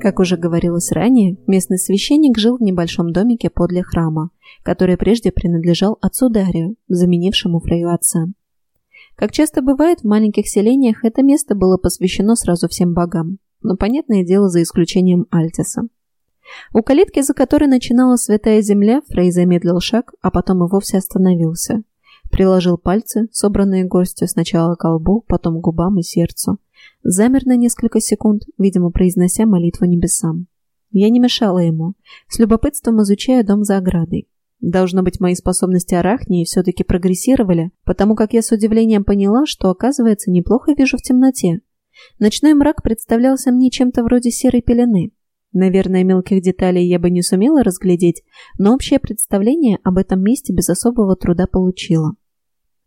Как уже говорилось ранее, местный священник жил в небольшом домике подле храма, который прежде принадлежал отцу Дарию, заменившему Фрею отца. Как часто бывает в маленьких селениях, это место было посвящено сразу всем богам, но, понятное дело, за исключением Альтиса. У калитки, за которой начинала святая земля, Фрей замедлил шаг, а потом и вовсе остановился. Приложил пальцы, собранные горстью, сначала к колбу, потом к губам и сердцу. Замер на несколько секунд, видимо, произнося молитву небесам. Я не мешала ему, с любопытством изучая дом за оградой. Должно быть, мои способности арахнии все-таки прогрессировали, потому как я с удивлением поняла, что, оказывается, неплохо вижу в темноте. Ночной мрак представлялся мне чем-то вроде серой пелены. Наверное, мелких деталей я бы не сумела разглядеть, но общее представление об этом месте без особого труда получила.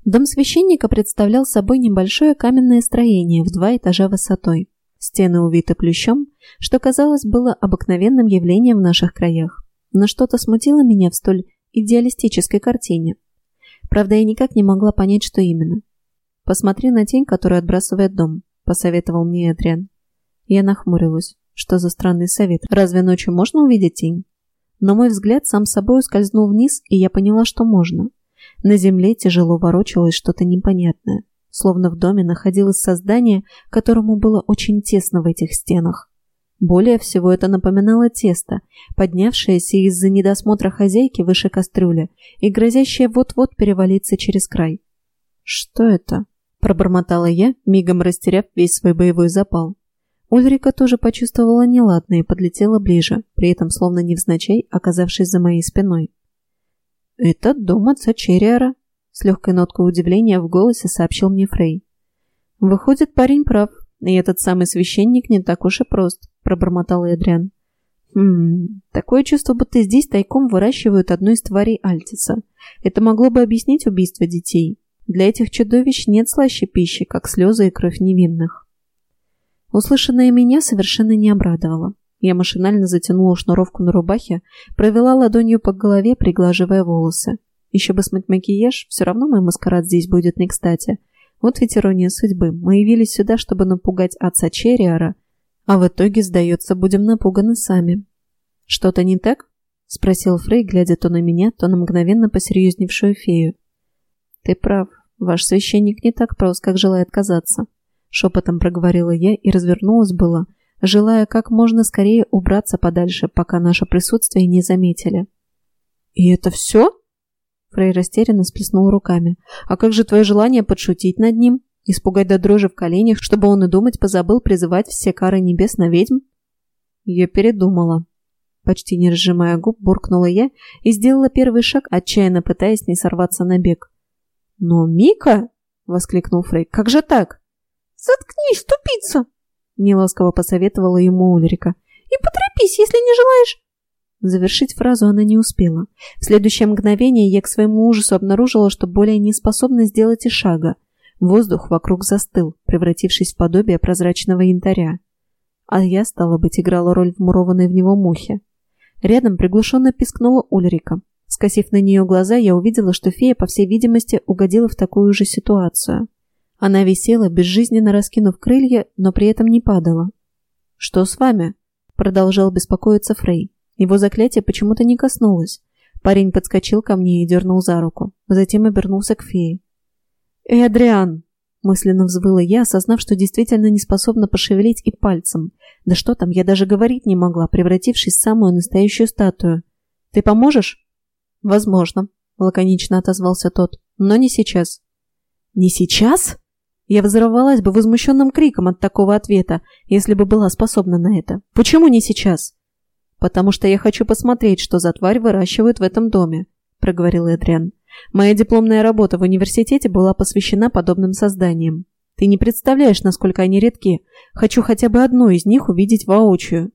Дом священника представлял собой небольшое каменное строение в два этажа высотой. Стены увиты плющом, что, казалось, было обыкновенным явлением в наших краях. Но что-то смутило меня в столь идеалистической картине. Правда, я никак не могла понять, что именно. «Посмотри на тень, которую отбрасывает дом», — посоветовал мне Эдриан. Я нахмурилась. Что за странный совет? Разве ночью можно увидеть тень? Но мой взгляд сам собой скользнул вниз, и я поняла, что можно. На земле тяжело ворочалось что-то непонятное. Словно в доме находилось создание, которому было очень тесно в этих стенах. Более всего это напоминало тесто, поднявшееся из-за недосмотра хозяйки выше кастрюли и грозящее вот-вот перевалиться через край. «Что это?» – пробормотала я, мигом растеряв весь свой боевой запал. Ульрика тоже почувствовала неладное и подлетела ближе, при этом словно невзначай оказавшись за моей спиной. «Это дом отца Черриара», — с легкой ноткой удивления в голосе сообщил мне Фрей. «Выходит, парень прав, и этот самый священник не так уж и прост», — пробормотал Эдриан. «Хм, такое чувство, будто здесь тайком выращивают одну из тварей Альтиса. Это могло бы объяснить убийство детей. Для этих чудовищ нет слаще пищи, как слезы и кровь невинных». Услышанное меня совершенно не обрадовало. Я машинально затянула шнуровку на рубахе, провела ладонью по голове, приглаживая волосы. Еще бы смыть макияж, все равно мой маскарад здесь будет не кстати. Вот ведь ирония судьбы. Мы явились сюда, чтобы напугать отца Черриара, а в итоге, сдается, будем напуганы сами. «Что-то не так?» — спросил Фрей, глядя то на меня, то на мгновенно посерьезневшую фею. «Ты прав. Ваш священник не так прост, как желает казаться», — шепотом проговорила я и развернулась было, — желая как можно скорее убраться подальше, пока наше присутствие не заметили. «И это все?» Фрей растерянно сплеснул руками. «А как же твое желание подшутить над ним? Испугать до дрожи в коленях, чтобы он и думать позабыл призывать все кары небес на ведьм?» Я передумала. Почти не разжимая губ, буркнула я и сделала первый шаг, отчаянно пытаясь не сорваться на бег. «Но Мика!» — воскликнул Фрей. «Как же так?» «Заткнись, тупица!» Неласково посоветовала ему Ульрика. «И поторопись, если не желаешь...» Завершить фразу она не успела. В следующее мгновение я к своему ужасу обнаружила, что более не способна сделать и шага. Воздух вокруг застыл, превратившись в подобие прозрачного янтаря. А я, стала быть, играла роль вмурованной в него мухи. Рядом приглушенно пискнула Ульрика. Скосив на нее глаза, я увидела, что фея, по всей видимости, угодила в такую же ситуацию. Она висела, безжизненно раскинув крылья, но при этом не падала. «Что с вами?» – продолжал беспокоиться Фрей. Его заклятие почему-то не коснулось. Парень подскочил ко мне и дернул за руку. Затем обернулся к фее. «Эдриан!» – мысленно взвыла я, осознав, что действительно не способна пошевелить и пальцем. Да что там, я даже говорить не могла, превратившись в самую настоящую статую. «Ты поможешь?» «Возможно», – лаконично отозвался тот. «Но не сейчас». «Не сейчас?» Я взорвалась бы возмущенным криком от такого ответа, если бы была способна на это. Почему не сейчас? Потому что я хочу посмотреть, что за тварь выращивают в этом доме, проговорил Эдриан. Моя дипломная работа в университете была посвящена подобным созданиям. Ты не представляешь, насколько они редки. Хочу хотя бы одну из них увидеть воочию.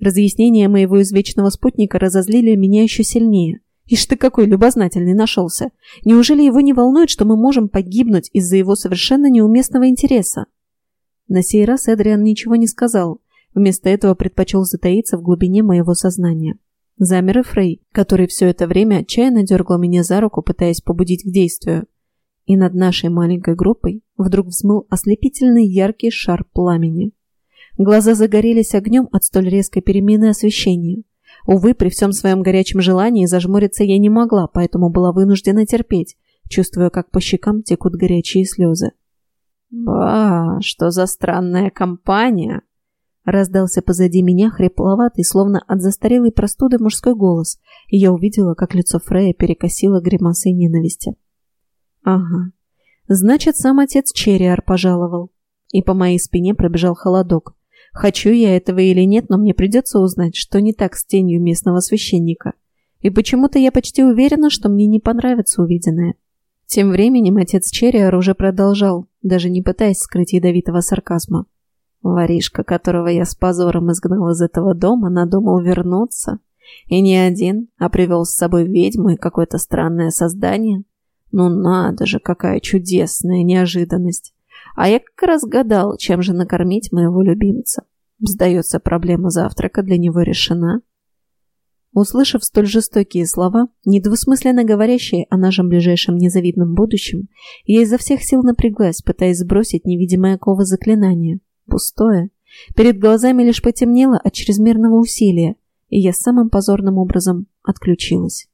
Разъяснения моего извечного спутника разозлили меня еще сильнее. Ишь ты какой любознательный нашелся. Неужели его не волнует, что мы можем погибнуть из-за его совершенно неуместного интереса? На сей раз Эдриан ничего не сказал. Вместо этого предпочел затаиться в глубине моего сознания. Замер и Фрей, который все это время отчаянно дергал меня за руку, пытаясь побудить к действию. И над нашей маленькой группой вдруг взмыл ослепительный яркий шар пламени. Глаза загорелись огнем от столь резкой перемены освещения. Увы, при всем своем горячем желании зажмуриться я не могла, поэтому была вынуждена терпеть, чувствуя, как по щекам текут горячие слезы. «Ба, что за странная компания!» Раздался позади меня хрипловатый, словно от застарелой простуды мужской голос, и я увидела, как лицо Фрея перекосило гримасой ненависти. «Ага, значит, сам отец Черриар пожаловал». И по моей спине пробежал холодок. Хочу я этого или нет, но мне придется узнать, что не так с тенью местного священника. И почему-то я почти уверена, что мне не понравится увиденное. Тем временем отец Черриар уже продолжал, даже не пытаясь скрыть ядовитого сарказма. Воришка, которого я с позором изгнал из этого дома, надумал вернуться. И не один, а привел с собой ведьму и какое-то странное создание. Ну надо же, какая чудесная неожиданность. А я как раз гадал, чем же накормить моего любимца. Сдается, проблема завтрака для него решена. Услышав столь жестокие слова, недвусмысленно говорящие о нашем ближайшем незавидном будущем, я изо всех сил напряглась, пытаясь сбросить невидимое оково заклинания. Пустое. Перед глазами лишь потемнело от чрезмерного усилия, и я самым позорным образом отключилась.